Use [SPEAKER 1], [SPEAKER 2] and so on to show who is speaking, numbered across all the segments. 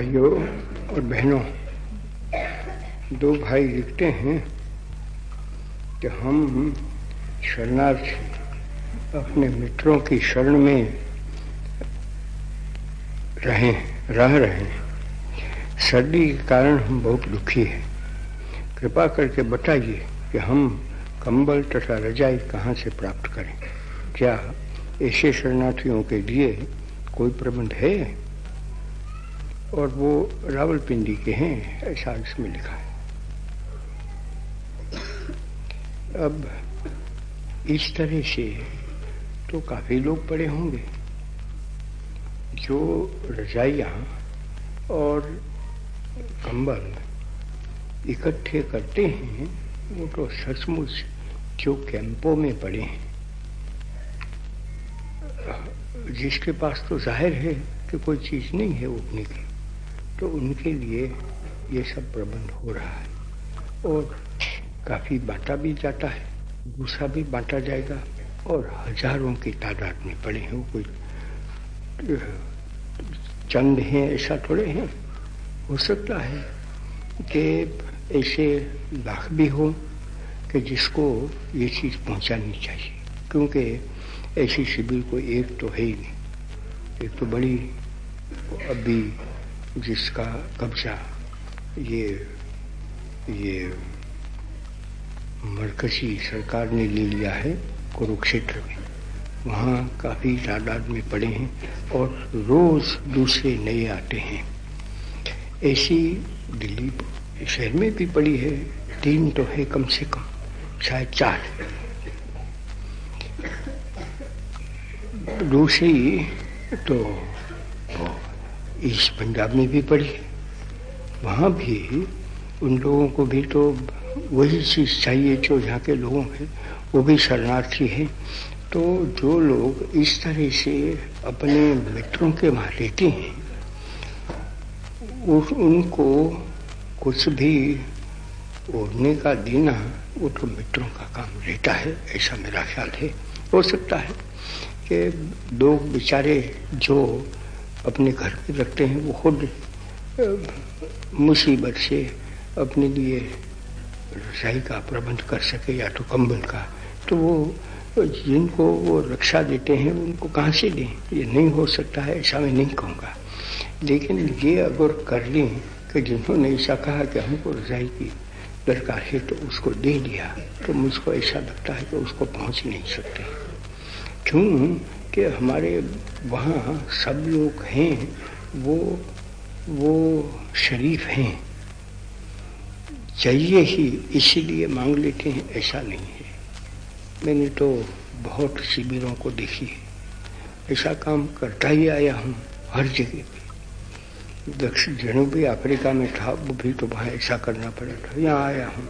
[SPEAKER 1] भाइयों और बहनों, दो भाई लिखते हैं कि हम शरणार्थी अपने मित्रों की शरण में रहें, रह रहे हैं। सर्दी के कारण हम बहुत दुखी हैं। कृपा करके बताइए कि हम कंबल तथा रजाई कहाँ से प्राप्त करें? क्या ऐसे शरणार्थियों के लिए कोई प्रबंध है? और वो रावलपिंडी के हैं, ऐसा इसमें लिखा है। अब इस तरह से तो काफ़ी लोग पड़े होंगे। जो रजाइया और कंबल इकट्ठे करते हैं, वो तो सचमुच जो कैंपों में पड़े हैं। जिसके पास तो ज़ाहिर है कि कोई चीज़ नहीं है उठने की। तो उनके लिए ये सब प्रबंध हो रहा है। और काफ़ी बांटा भी जाता है दूसरा भी बांटा जाएगा और हज़ारों की तादाद में पड़े हैं, कोई चंद हैं, ऐसा थोड़े हैं। हो सकता है कि ऐसे लाख भी हो कि जिसको ये चीज़ पहुंचानी चाहिए, क्योंकि ऐसी शिविर को एक तो है ही नहीं। एक तो बड़ी अभी जिसका कब्जा ये ये मरकजी सरकार ने ले लिया है कुरुक्षेत्र में। वहाँ काफ़ी तादाद में पड़े हैं और रोज दूसरे नए आते हैं। ऐसी दिल्ली शहर में भी पड़ी है, तीन तो है कम से कम, शायद चार। दूसरी तो ईस्ट पंजाब में भी पड़ी है। वहाँ भी उन लोगों को भी तो वही चीज़ चाहिए जो यहाँ के लोगों हैं, वो भी शरणार्थी हैं। तो जो लोग इस तरह से अपने मित्रों के वहाँ रहते हैं, उस उनको कुछ भी ओढ़ने का देना, वो तो मित्रों का काम रहता है, ऐसा मेरा ख्याल है। हो सकता है कि लोग बेचारे जो अपने घर में रखते हैं, वो खुद मुसीबत से अपने लिए रसाई का प्रबंध कर सके या तो कंबल का। तो वो जिनको वो रक्षा देते हैं, उनको कहाँ से दें? ये नहीं हो सकता है, ऐसा मैं नहीं कहूँगा। लेकिन ये अगर कर लें कि जिन्होंने ऐसा कहा कि हमको रजाई की दरकार है तो उसको दे दिया। तो मुझको ऐसा लगता है कि उसको पहुँच नहीं सकते। क्यों? कि हमारे वहाँ सब लोग हैं, वो वो शरीफ हैं। चाहिए ही, इसीलिए मांग लेते हैं, ऐसा नहीं है। मैंने तो बहुत शिविरों को देखी है। ऐसा काम करता ही आया हूँ हर जगह पे। दक्षिण जनूबी अफ्रीका में था, वो भी तो वहाँ ऐसा करना पड़ा था। यहाँ आया हूँ,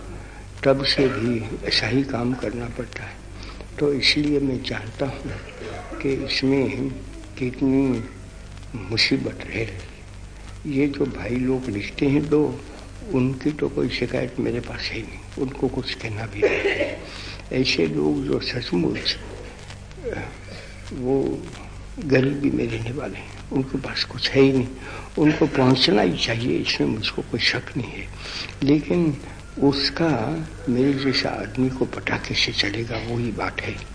[SPEAKER 1] तब से भी ऐसा ही काम करना पड़ता है। तो इसलिए मैं जानता हूँ कि इसमें कितनी मुसीबत रह रही ये जो भाई लोग लिखते हैं तो उनकी तो कोई शिकायत मेरे पास है नहीं। उनको कुछ कहना भी नहीं। ऐसे लोग जो सचमुच, वो गरीबी में रहने वाले हैं, उनके पास कुछ है ही नहीं। उनको पहुँचना ही चाहिए, इसमें मुझको कोई शक नहीं है। लेकिन उसका मेरे जैसा आदमी को पटाखे से चलेगा, वही बात है।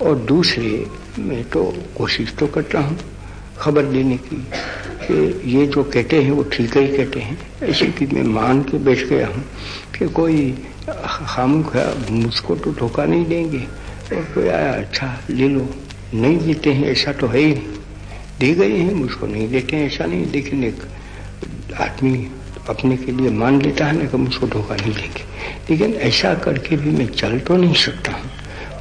[SPEAKER 1] और दूसरे मैं तो कोशिश तो करता हूँ खबर देने की कि ये जो कहते हैं वो ठीक ही कहते हैं। ऐसे कि मैं मान के बैठ गया हूँ कि कोई हम मुझको तो धोखा नहीं देंगे। और कोई आया अच्छा ले लो। नहीं देते हैं, ऐसा तो है ही नहीं। दे गए हैं, मुझको नहीं देते हैं, ऐसा नहीं। लेकिन एक आदमी अपने के लिए मान लेता है ना कि मुझको धोखा नहीं देंगे। लेकिन ऐसा करके भी मैं चल तो नहीं सकता हूँ।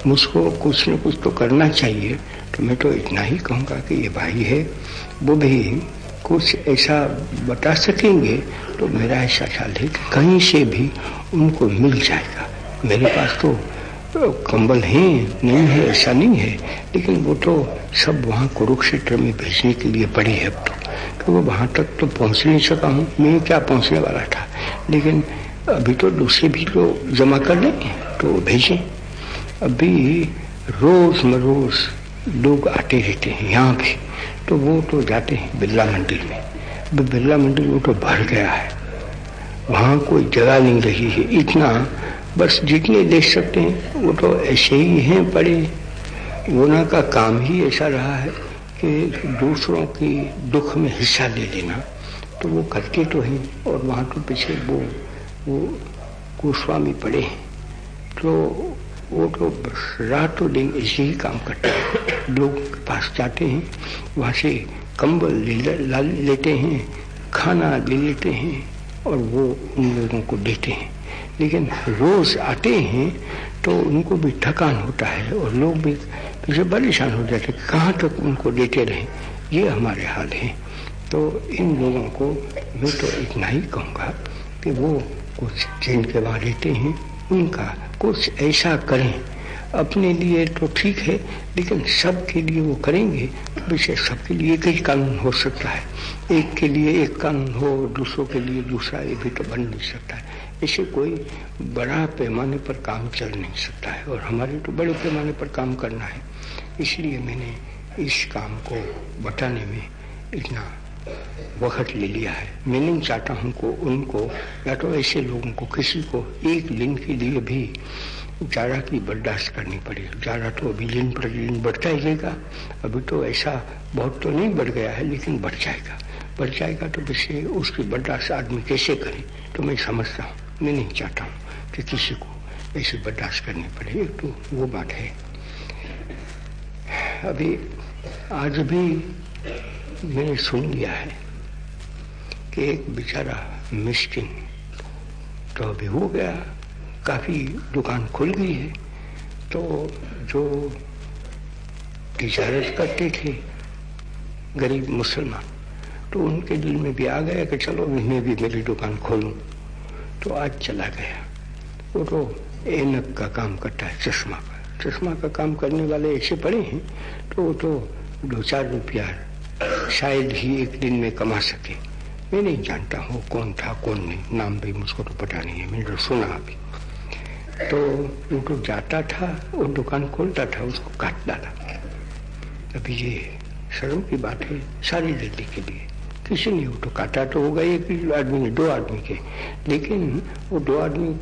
[SPEAKER 1] मुझको कुछ न कुछ तो करना चाहिए। तो मैं तो इतना ही कहूँगा कि ये भाई है, वो भी कुछ ऐसा बता सकेंगे तो मेरा ऐसा ख्याल है कि कहीं से भी उनको मिल जाएगा। मेरे पास तो कंबल है, नहीं है, ऐसा नहीं है, लेकिन वो तो सब वहाँ कुरुक्षेत्र में भेजने के लिए पड़े है अब तो। कि वो वहाँ तक तो पहुँच नहीं सका हूँ। मैं क्या पहुँचने वाला था? लेकिन अभी तो दूसरे भी तो जमा कर लेंगे तो भेजें। अभी रोज मरोज लोग आते रहते हैं यहाँ भी तो वो तो जाते हैं बिरला मंदिर में। अभी बिरला मंदिर वो तो भर गया है। वहाँ कोई जगह नहीं रही है। इतना बस जितने देख सकते हैं, वो तो ऐसे ही हैं पड़े। गुना का काम ही ऐसा रहा है कि दूसरों की दुख में हिस्सा ले लेना तो वो करते तो हैं और वहाँ तो पीछे वो वो गोस्वामी पड़े हैं। तो वो तो रातों दिन ऐसे ही काम करते हैं। लोग के पास जाते हैं, वहाँ से कंबल ले लेते हैं, खाना ले लेते हैं और वो उन लोगों को देते हैं। लेकिन रोज आते हैं तो उनको भी थकान होता है और लोग भी पीछे परेशान हो जाते हैं कहाँ तक उनको देते रहें। ये हमारे हाल है। तो इन लोगों को मैं तो इतना ही कहूँगा कि वो कुछ जिनके वहाँ रहते हैं उनका कुछ ऐसा करें। अपने लिए तो ठीक है, लेकिन सबके लिए वो करेंगे वैसे सबके लिए एक ही कानून हो सकता है। एक के लिए एक कानून हो, दूसरों के लिए दूसरा ये भी तो बन नहीं सकता है। इसे कोई बड़ा पैमाने पर काम चल नहीं सकता है, और हमारे तो बड़े पैमाने पर काम करना है। इसलिए मैंने इस काम को बताने में इतना वक्त ले लिया है। मैं नहीं चाहता हूँ को उनको, या तो ऐसे लोगों को, किसी को एक दिन के लिए भी जारा की बर्दाश्त करनी पड़े। जारा तो अभी दिन प्रतिदिन बढ़ता ही जाएगा। अभी तो ऐसा बहुत तो नहीं बढ़ गया है, लेकिन बढ़ जाएगा। बढ़ जाएगा तो वैसे उसकी बर्दाश्त आदमी कैसे करे तो मैं समझता हूँ। मैं नहीं चाहता हूँ कि किसी को ऐसे बर्दाश्त करनी पड़े। एक तो वो बात है। अभी आज भी मैंने सुन लिया है कि एक बेचारा मिस्किन तो अभी हो गया। काफ़ी दुकान खुल गई है। तो जो तिजारत करते थे, गरीब मुसलमान तो उनके दिल में भी आ गया कि चलो मैं भी मेरी दुकान खोलूं। तो आज चला गया। वो तो एनक का काम करता है, चश्मा का। चश्मा का काम करने वाले ऐसे पड़े हैं तो वो तो दो चार रुपया शायद ही एक दिन में कमा सके। मैं नहीं जानता हूँ कौन था, कौन नहीं। नाम भी मुझको तो पता नहीं है, मैंने तो सुना अभी तो वो तो जाता था, वो दुकान खोलता था, उसको काट डाला अभी ये शर्म की बात है, सारी जल्दी के लिए। किसी ने तो काटा तो होगा, एक आदमी ने दो आदमी के। लेकिन वो दो आदमी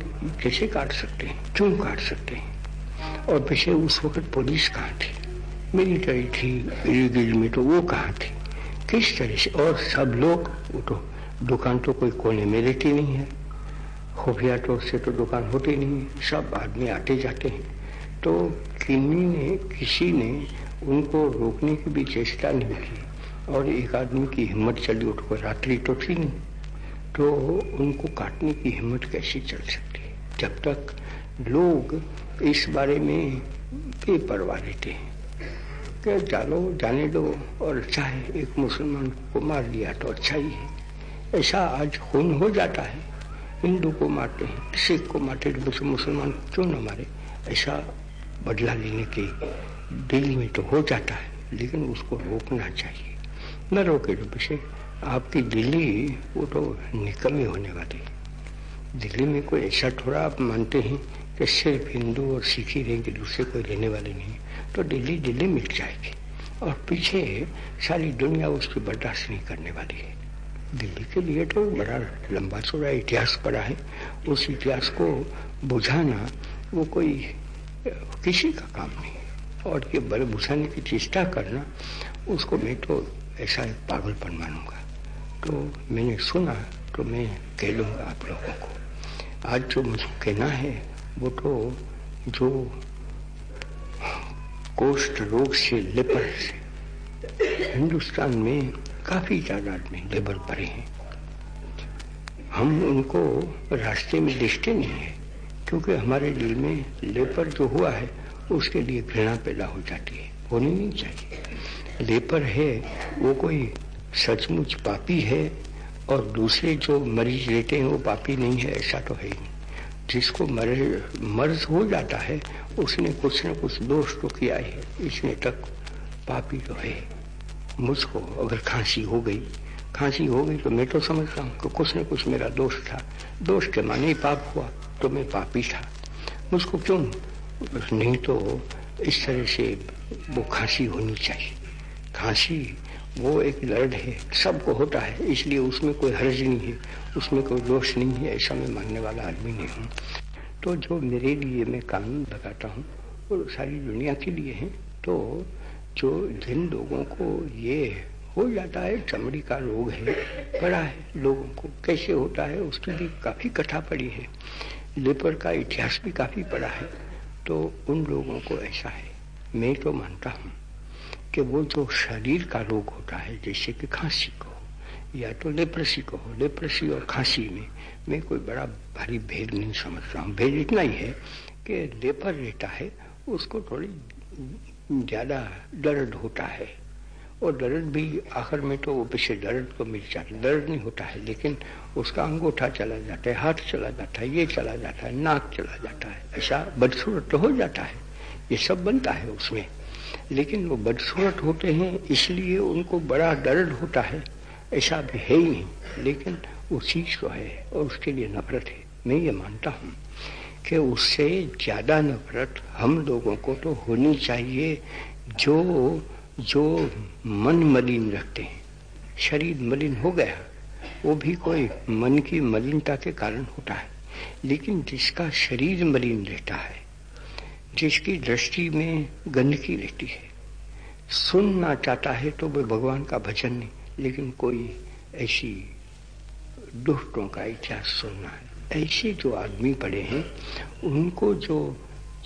[SPEAKER 1] कैसे काट सकते हैं? क्यों काट सकते हैं? और पीछे उस वक्त पुलिस कहाँ थी? मिलिट्री थी इरीगिल में तो वो कहाँ थी? किस तरह से? और सब लोग तो दुकान तो कोई कोने में रहती नहीं है। खुफिया तो से तो दुकान होती नहीं है। सब आदमी आते जाते हैं। तो किन्नी ने, किसी ने उनको रोकने की भी चेष्टा नहीं की। और एक आदमी की हिम्मत चली, उठ को रात्रि तो थी नहीं। तो उनको काटने की हिम्मत कैसी चल सकती? है जब तक लोग इस बारे में बेपरवाह रहते हैं। कि चलो जाने दो और अच्छा है, एक मुसलमान को मार दिया तो अच्छा ही है। ऐसा आज खून हो जाता है। हिंदू को मारते हैं, सिख को मारते तो मुसलमान क्यों ना मारे? ऐसा बदला लेने के दिल में तो हो जाता है, लेकिन उसको रोकना चाहिए। न रोके तो पीछे, आपकी दिल्ली, वो तो निकमी होने वाली दिल्ली में कोई ऐसा थोड़ा आप मानते हैं कि सिर्फ़ हिंदू और सिख ही रहेंगे, दूसरे कोई रहने वाले नहीं तो दिल्ली दिल्ली मिट जाएगी। और पीछे सारी दुनिया उसकी बर्दाश्त नहीं करने वाली है। दिल्ली के लिए तो बड़ा लंबा चौड़ा इतिहास पड़ा है। उस इतिहास को बुझाना वो कोई, किसी का काम नहीं है। और ये बड़े बुझाने की चेष्टा करना, उसको मैं तो ऐसा पागलपन मानूँगा। तो मैंने सुना तो मैं कह लूँगा आप लोगों को। आज जो मुझे कहना है, वो तो जो कोष्ठ रोग से लेपर से हिंदुस्तान में काफ़ी तादाद में लेबर पड़े हैं। हम उनको रास्ते में देखते नहीं है, क्योंकि हमारे दिल में लेपर जो हुआ है, उसके लिए घृणा पैदा हो जाती है, होनी नहीं चाहिए। लेपर है, वो कोई सचमुच पापी है, और दूसरे जो मरीज़ लेते हैं, वो पापी नहीं है, ऐसा तो है ही नहीं। जिसको मर्ज मर्ज हो जाता है, उसने कुछ न कुछ दोष तो किया है। इसने तक पापी तो है। मुझको अगर खांसी हो गई, खांसी हो गई तो मैं तो समझता हूँ कि कुछ न कुछ मेरा दोष था। दोष के माने ही पाप हुआ तो मैं पापी था। मुझको क्यों? नहीं तो इस तरह से वो खांसी होनी चाहिए। खांसी वो एक लड़ है, सबको होता है, इसलिए उसमें कोई हर्ज नहीं है, उसमें कोई दोष नहीं है, ऐसा मैं मानने वाला आदमी नहीं हूँ। तो जो मेरे लिए मैं कानून लगाता हूँ, वो सारी दुनिया के लिए है तो जो जिन लोगों को ये हो जाता है, चमड़ी का रोग है पड़ा है, लोगों को कैसे होता है, उसके लिए काफ़ी कथा पड़ी है, लेपर का इतिहास भी काफ़ी पड़ा है तो उन लोगों को ऐसा है, मैं तो मानता हूँ। कि वो जो शरीर का रोग होता है, जैसे कि खांसी को या तो लेप्रसी को हो। लेप्रसी और खांसी में मैं कोई बड़ा भारी भेद नहीं समझ रहा हूँ। भेद इतना ही है कि लेपर रहता है, उसको थोड़ी ज़्यादा दर्द होता है। और दर्द भी आखिर में तो वो पीछे दर्द को मिल जाता है। दर्द नहीं होता है, लेकिन उसका अंगूठा चला जाता है, हाथ चला जाता है, ये चला जाता है, नाक चला जाता है, ऐसा बदसूरत तो हो जाता है। ये सब बनता है उसमें। लेकिन वो बदसूरत होते हैं, इसलिए उनको बड़ा दर्द होता है। ऐसा भी है ही नहीं, लेकिन वो चीज़ तो है और उसके लिए नफरत है। मैं ये मानता हूँ कि उससे ज़्यादा नफरत हम लोगों को तो होनी चाहिए जो जो मन मलिन रखते हैं। शरीर मलिन हो गया, वो भी कोई मन की मलिनता के कारण होता है, लेकिन जिसका शरीर मलिन रहता है जिसकी दृष्टि में गंदगी रहती है। सुनना चाहता है तो वह भगवान का भजन नहीं, लेकिन कोई ऐसी दुष्टों का इतिहास सुनना है। ऐसे जो आदमी पड़े हैं, उनको जो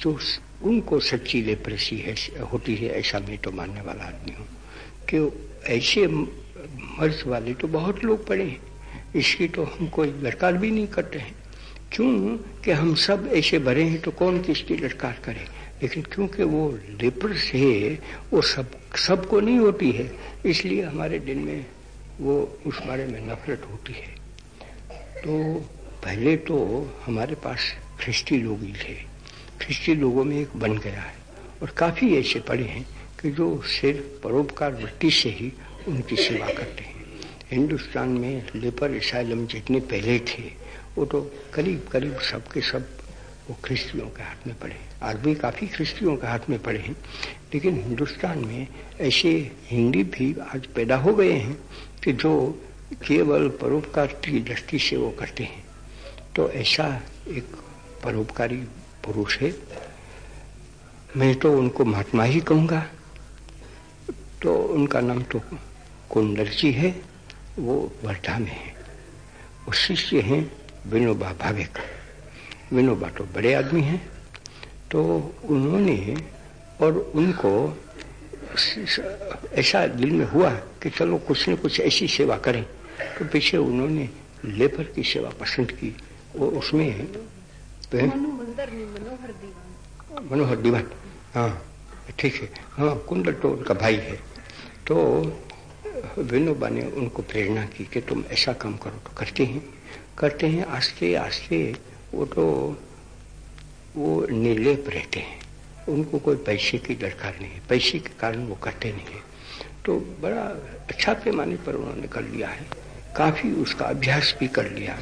[SPEAKER 1] जो उनको सच्ची लेप्रसी है, होती है, ऐसा मैं तो मानने वाला आदमी हूँ कि ऐसे मर्ज वाले तो बहुत लोग पड़े हैं। इसकी तो हम कोई दरकार भी नहीं करते हैं। क्यों कि हम सब ऐसे भरे हैं तो कौन किसकी लटकार करे? लेकिन क्योंकि वो लेपर से, वो सब, सबको नहीं होती है, इसलिए हमारे दिन में वो उस बारे में नफरत होती है। तो पहले तो हमारे पास ख्रिस्ती लोग ही थे। ख्रिस्ती लोगों में एक बन गया है और काफ़ी ऐसे पड़े हैं कि जो सिर्फ़ परोपकार वृत्ति से ही उनकी सेवा करते हैं। हिंदुस्तान में लेपर इसाइलम जितने पहले थे वो तो करीब करीब सबके सब वो ख्रिस्तियों के हाथ में पड़े आज भी काफ़ी ख्रिस्तियों के हाथ में पड़े हैं। लेकिन हिंदुस्तान में ऐसे हिंदी भी आज पैदा हो गए हैं कि जो केवल परोपकार की दृष्टि से वो करते हैं। तो ऐसा एक परोपकारी पुरुष है। मैं तो उनको महात्मा ही कहूँगा। तो उनका नाम तो कुंदर जी है। वो वर्धा में है। वो शिष्य हैं। विनोबा भावे का विनोबा तो बड़े आदमी हैं तो उन्होंने और उनको ऐसा दिल में हुआ कि चलो कुछ न कुछ ऐसी सेवा करें। तो पीछे उन्होंने लेबर की सेवा पसंद की वो उसमें मनोहर दीवान। हाँ ठीक है। हाँ कुंदर तो उनका भाई है। तो विनोबा ने उनको प्रेरणा की कि तुम ऐसा काम करो तो करते हैं। करते हैं आस्ते आस्ते वो तो वो निर्लेप रहते हैं। उनको कोई पैसे की दरकार नहीं है पैसे के कारण वो करते नहीं है। तो बड़ा अच्छा पैमाने पर उन्होंने कर लिया है। काफ़ी उसका अभ्यास भी कर लिया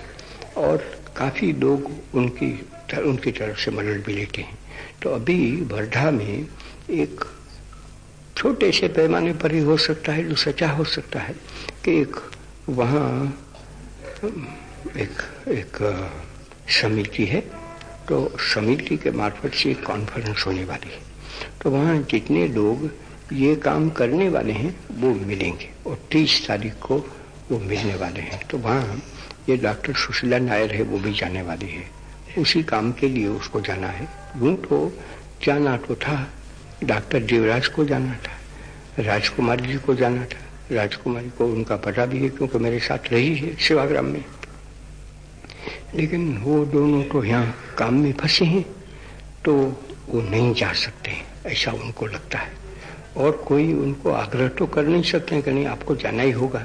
[SPEAKER 1] और काफ़ी लोग उनकी तर, उनकी तरफ़ से मदद भी लेते हैं। तो अभी वर्धा में एक छोटे से पैमाने पर ही हो सकता है जो सचा हो सकता है कि एक वहाँ एक एक समिति है तो समिति के मार्फत से कॉन्फ्रेंस होने वाली है। तो वहाँ जितने लोग ये काम करने वाले हैं, वो मिलेंगे और तीस तारीख को वो मिलने वाले हैं। तो वहाँ ये डॉक्टर सुशीला नायर है, वो भी जाने वाली है। उसी काम के लिए उसको जाना है। यूँ तो जाना तो था, डॉक्टर देवराज को जाना था, राजकुमारी जी को जाना था। राजकुमारी को उनका पता भी है, क्योंकि मेरे साथ रही है सेवाग्राम में। लेकिन वो दोनों तो यहाँ काम में फंसे हैं तो वो नहीं जा सकते, ऐसा उनको लगता है। और कोई उनको आग्रह तो कर नहीं सकते कि नहीं आपको जाना ही होगा।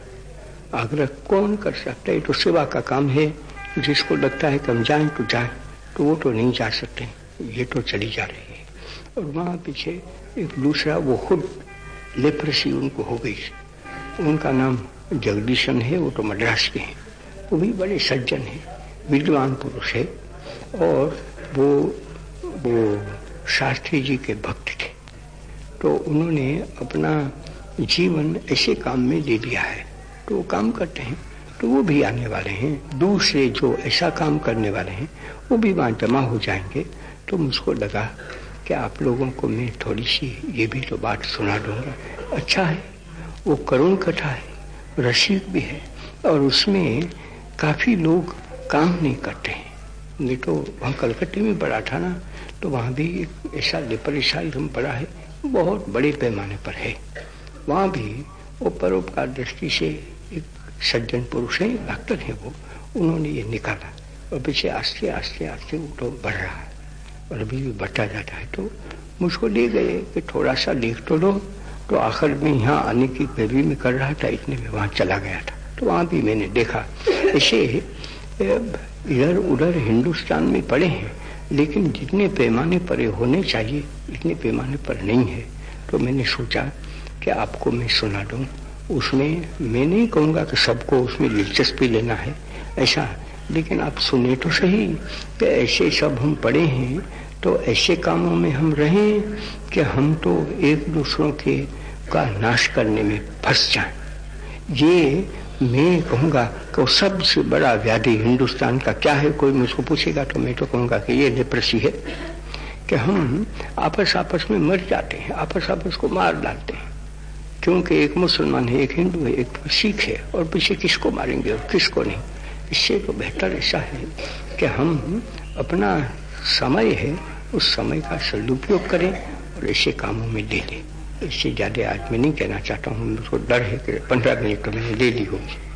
[SPEAKER 1] आग्रह कौन कर सकता है? तो सेवा का काम है। जिसको लगता है कि हम जाए तो जाए तो वो तो नहीं जा सकते ये तो चली जा रही है। और वहाँ पीछे एक दूसरा, वो खुद लेप्रसी उनको हो गई। उनका नाम जगदीशन है, वो तो मद्रास के हैं। वो भी बड़े सज्जन हैं। विद्वान पुरुष है और वो वो शास्त्री जी के भक्त थे। तो उन्होंने अपना जीवन ऐसे काम में ले दिया है। तो वो काम करते हैं तो वो भी आने वाले हैं। दूसरे जो ऐसा काम करने वाले हैं, वो भी वहाँ जमा हो जाएँगे। तो मुझको लगा कि आप लोगों को मैं थोड़ी सी ये भी तो बात सुना दूँगा। अच्छा है, वो करुण कथा है, रसिक भी है और उसमें काफ़ी लोग काम नहीं करते नहीं तो वहाँ कलकत्ते में पढ़ा था ना तो वहाँ भी एक ऐसा लेपरिशाइजम पड़ा है, बहुत बड़े पैमाने पर है। वहाँ भी वो परोपकार दृष्टि से एक सज्जन पुरुष है, डॉक्टर है वो, उन्होंने ये निकाला। और पीछे आस्ते आस्ते आस्ते वो तो बढ़ रहा है। और अभी भी बढ़ता जाता है तो मुझको ले गए कि थोड़ा सा देख तो लो। तो आखिर में यहाँ आने की पैरवी में कर रहा था, इतने में वहाँ चला गया था। तो वहाँ भी मैंने देखा। ऐसे इधर उधर हिंदुस्तान में पड़े हैं, लेकिन जितने पैमाने पर होने चाहिए, इतने पैमाने पर नहीं है। तो मैंने सोचा कि आपको मैं सुना दूँ। उसमें मैं नहीं कहूँगा कि सबको उसमें दिलचस्पी लेना है, ऐसा, लेकिन आप सुने तो सही कि ऐसे सब हम पढ़े हैं तो ऐसे कामों में हम रहें कि हम तो एक दूसरों के का नाश करने में फंस जाएँ। ये मैं कहूँगा कि वो सबसे बड़ा व्याधि हिंदुस्तान का क्या है? कोई मुझको पूछेगा तो मैं तो कहूँगा कि ये लेप्रसी है कि हम आपस आपस में मर जाते हैं आपस आपस को मार डालते हैं। क्योंकि एक मुसलमान है, एक हिंदू है, एक सिख है, और पीछे किसको मारेंगे और किसको नहीं? इससे तो बेहतर ऐसा है कि हम अपना समय है, उस समय का सदुपयोग करें और ऐसे कामों में ले लें। इससे ज़्यादा आज मैं नहीं कहना चाहता हूँ मुझको डर है कि पंद्रह मिनट तो मैंने ले ली होगी।